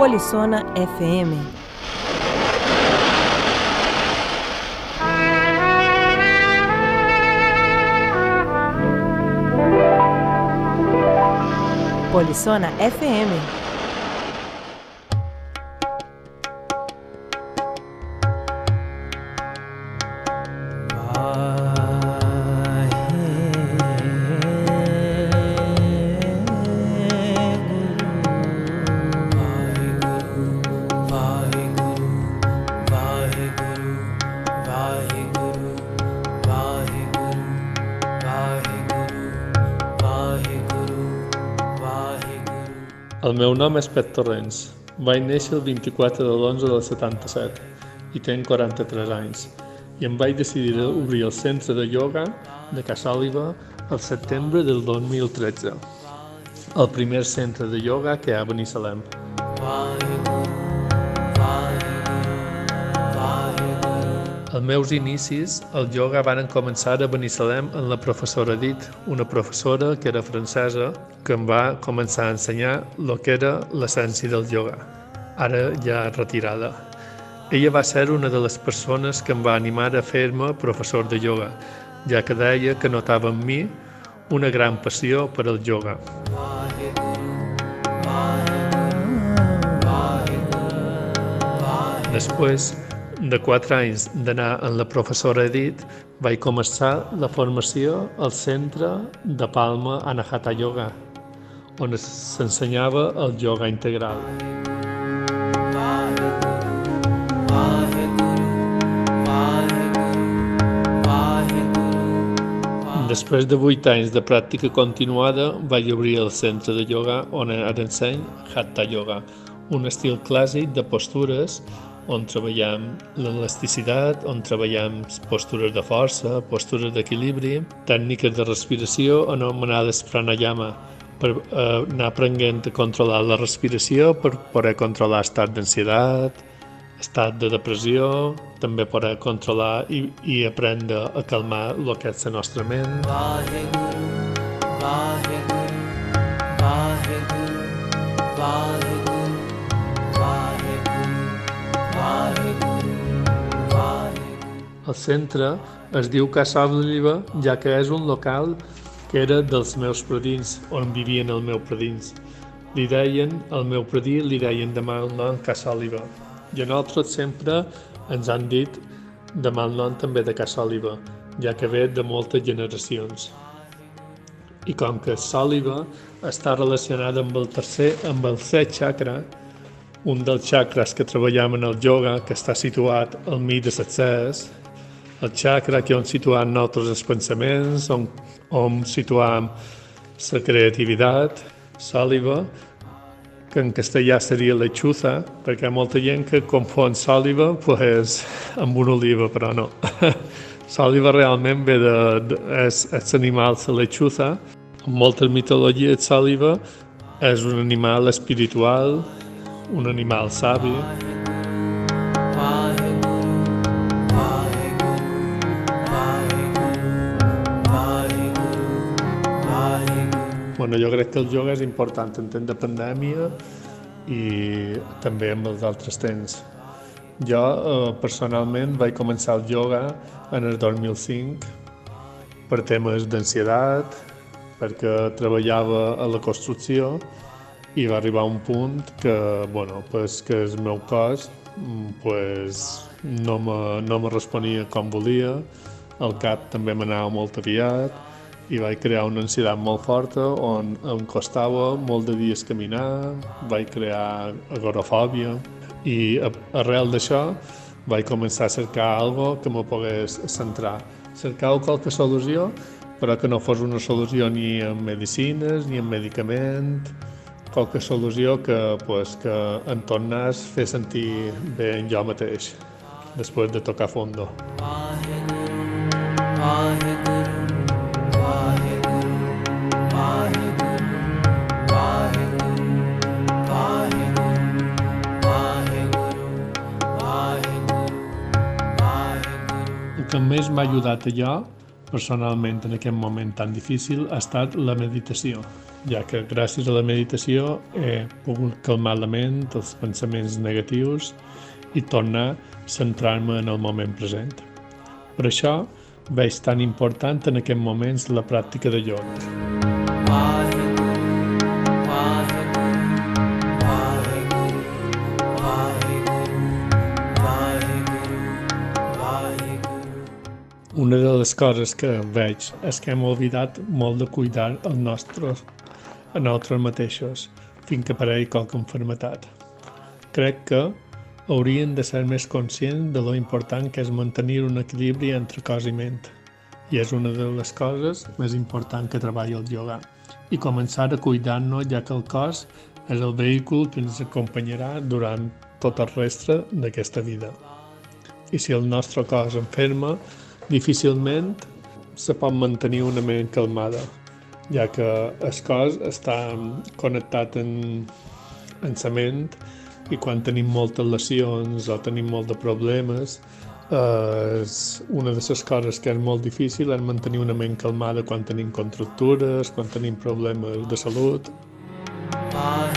Polissona FM. Polissona FM. El meu nom és Pet Torrents. Vaig néixer el 24 de l'11 del 77 i tenc 43 anys. I em vaig decidir obrir el centre de ioga de Casa Òliva al setembre del 2013. El primer centre de ioga que hi ha a Benissalem. Els meus inicis al ioga van començar a Benissalem amb la professora Edith, una professora que era francesa que em va començar a ensenyar el que era l'essència del ioga, ara ja retirada. Ella va ser una de les persones que em va animar a fer-me professor de ioga, ja que deia que notava en mi una gran passió per al ioga. Després de quatre anys d'anar amb la professora Edith, vaig començar la formació al centre de Palma Anahata Yoga, on s'ensenyava el ioga integral. Després de vuit anys de pràctica continuada, vaig obrir el centre de ioga on ara enseny Hatha Yoga, un estil clàssic de postures on treballem l'elasticitat, on treballem postures de força, postures d'equilibri, tècniques de respiració anomenades pranayama, per eh, anar aprenent a controlar la respiració per poder controlar estat d'ansietat, estat de depressió, també poder controlar i, i aprendre a calmar el que és la nostra ment. El centre es diu Casa Òliva, ja que és un local que era dels meus predins, on vivien els meus predins. Li deien, el meu predí li deien de mal nom Casa Òliva. I a nosaltres sempre ens han dit de mal nom també de Casa Òliva, ja que ve de moltes generacions. I com que Sòliva està relacionada amb el tercer, amb el set chakra, un dels chakras que treballem en el yoga, que està situat al mig de l'accés, el chakra que on situem nosaltres els pensaments, on, on situem la creativitat, sòliva, que en castellà seria lechuza, perquè hi ha molta gent que confon sòliva pues, amb una oliva, però no. sòliva realment ve de, de és, és l'animal, la lechuza. En moltes mitologies, sòliva és un animal espiritual, un animal savi. Bueno, jo crec que el yoga és important en temps de pandèmia i també amb els altres temps. Jo, eh, personalment, vaig començar el yoga en el 2005 per temes d'ansietat, perquè treballava a la construcció i va arribar un punt que, bueno, pues, que el meu cos pues, no, me, no me responia com volia, el cap també m'anava molt aviat i vaig crear una ansietat molt forta on em costava molt de dies caminar, vaig crear agorafòbia i arrel d'això vaig començar a cercar algo que me pogués centrar. Cercar qualque solució, però que no fos una solució ni en medicines ni en medicament, qualque solució que, pues, que em a fer sentir bé en jo mateix, després de tocar fondo. El que més m'ha ajudat allò personalment en aquest moment tan difícil ha estat la meditació, ja que gràcies a la meditació he pogut calmar la ment, els pensaments negatius i tornar a centrar-me en el moment present. Per això veig tan important en aquests moments la pràctica de ioga. Una de les coses que veig és que hem oblidat molt de cuidar el nostre, a nosaltres mateixos fins que aparegui qualque enfermetat. Crec que haurien de ser més conscients de lo important que és mantenir un equilibri entre cos i ment. I és una de les coses més importants que treballa el yoga. I començar a cuidar-nos ja que el cos és el vehicle que ens acompanyarà durant tot el restre d'aquesta vida. I si el nostre cos enferma, difícilment se pot mantenir una ment calmada, ja que el cos està connectat en, en la ment i quan tenim moltes lesions o tenim molt de problemes, eh, una de les coses que és molt difícil és mantenir una ment calmada quan tenim contractures, quan tenim problemes de salut. Vaheguru,